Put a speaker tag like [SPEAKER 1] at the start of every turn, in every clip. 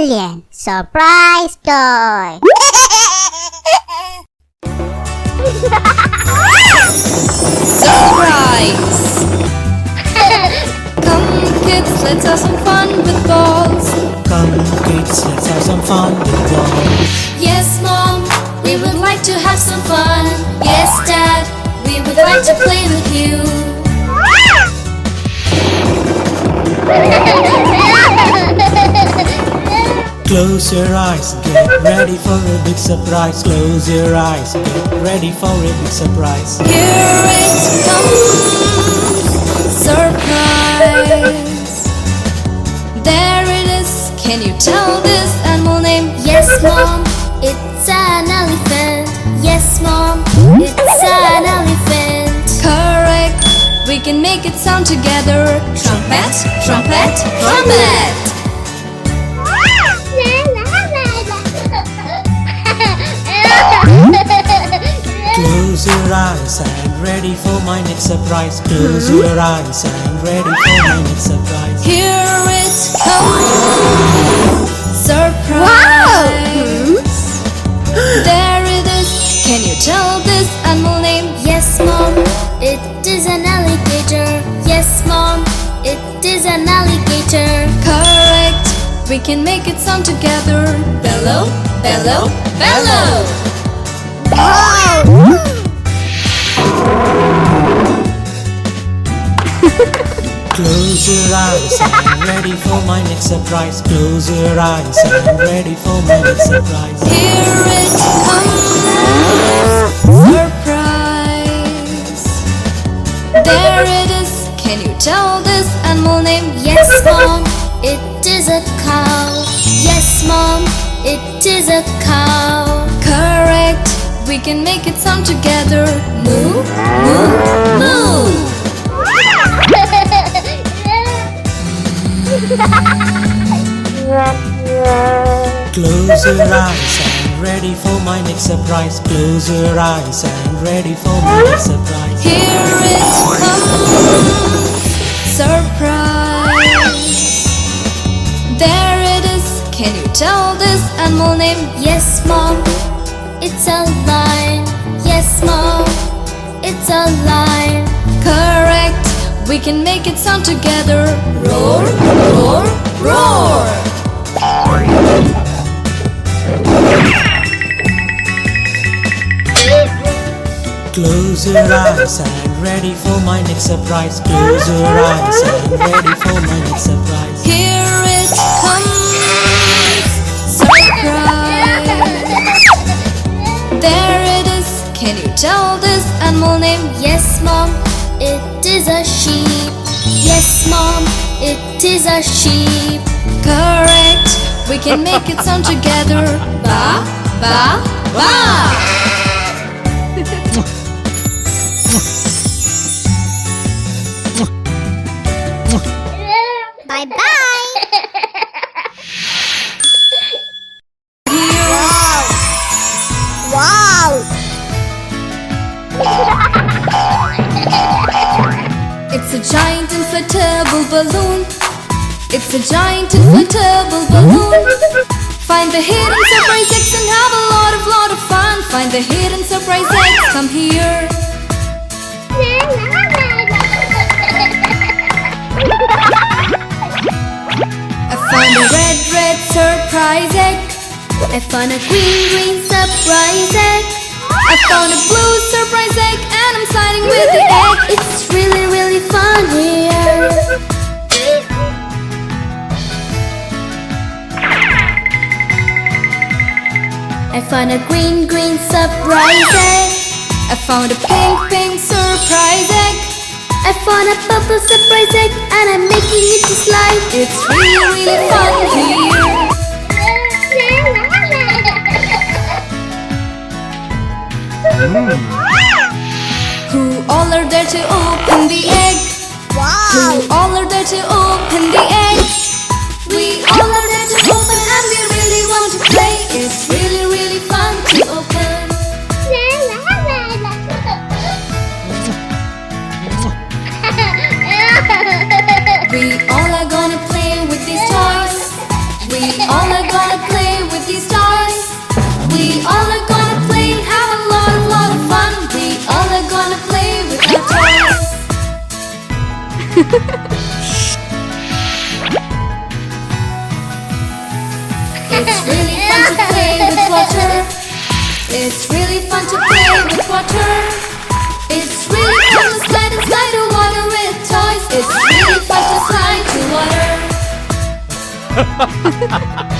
[SPEAKER 1] Alien Surprise Toy.
[SPEAKER 2] Surprise! Come kids, let's have some fun with balls.
[SPEAKER 3] Come kids, let's have some fun with balls.
[SPEAKER 2] Yes, mom, we would like to have some fun. Yes, dad, we would like to play with you.
[SPEAKER 3] Close your eyes, get ready for a big surprise. Close your eyes, get ready for a big surprise.
[SPEAKER 2] Here it comes, surprise. There it is. Can you tell this animal name?
[SPEAKER 4] Yes, mom, it's an elephant. Yes, mom, it's an elephant.
[SPEAKER 2] Correct. We can make it sound together. Trumpet, trumpet, trumpet.
[SPEAKER 3] Close your eyes and ready for my next surprise. Close your eyes and ready for my next surprise.
[SPEAKER 2] Here it comes, surprise. There it is. Can you tell this animal name?
[SPEAKER 4] Yes, mom, it is an alligator. Yes, mom, it is an alligator.
[SPEAKER 2] Correct. We can make it sound together. Bellow, bellow, bellow.
[SPEAKER 3] Eyes and ready for my next surprise. Close your eyes and ready for my next surprise.
[SPEAKER 2] Here it comes, surprise. There it is. Can you tell this animal name?
[SPEAKER 4] Yes, mom, it is a cow. Yes, mom, it is a cow.
[SPEAKER 2] Correct. We can make it sound together. Moo, moo, moo.
[SPEAKER 3] Close your eyes and ready for my next surprise. Close your eyes and ready for my next surprise.
[SPEAKER 2] Here it comes, surprise. There it is. Can you tell this animal name?
[SPEAKER 4] Yes, mom, it's a lion. Yes, mom, it's a lion.
[SPEAKER 2] We can make it sound together. Roar, roar, roar.
[SPEAKER 3] Close your eyes and ready for my next surprise. Close your eyes and ready for my next surprise.
[SPEAKER 2] Here it comes, surprise. There it is. Can you tell this animal name?
[SPEAKER 4] Yes, mom, it is a sheep.
[SPEAKER 2] Correct. We can make it sound together. Ba, ba, ba.
[SPEAKER 1] Bye bye. Wow.
[SPEAKER 2] It's a giant inflatable balloon. It's a giant inflatable balloon. Find the hidden surprise eggs and have a lot of lot of fun. Find the hidden surprise eggs. Come here. I found a red, red surprise egg.
[SPEAKER 4] I found a green, green surprise egg.
[SPEAKER 2] I found a blue surprise egg, and I'm sliding with the egg.
[SPEAKER 4] It's really, really fun here. Found a green, green surprise egg.
[SPEAKER 2] I found a pink, pink surprise egg.
[SPEAKER 4] I found a purple surprise egg, and I'm making it to slide.
[SPEAKER 2] It's really, really fun here. Who all are there to open the egg?
[SPEAKER 1] Wow.
[SPEAKER 2] Who all are there to open the egg? We all it's really fun to play with
[SPEAKER 4] water. It's really fun to play with water. It's really fun to slide and slide in water with toys. It's really fun to slide to water.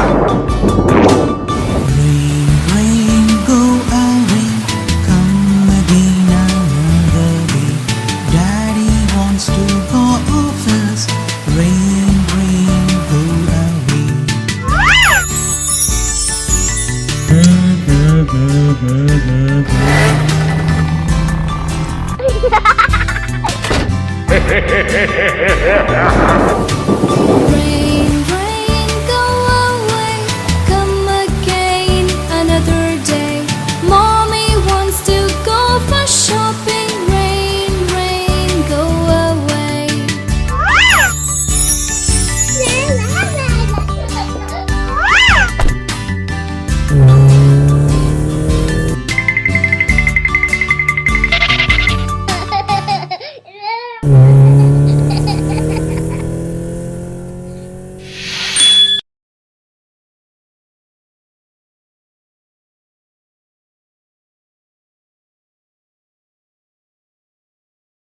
[SPEAKER 4] Rain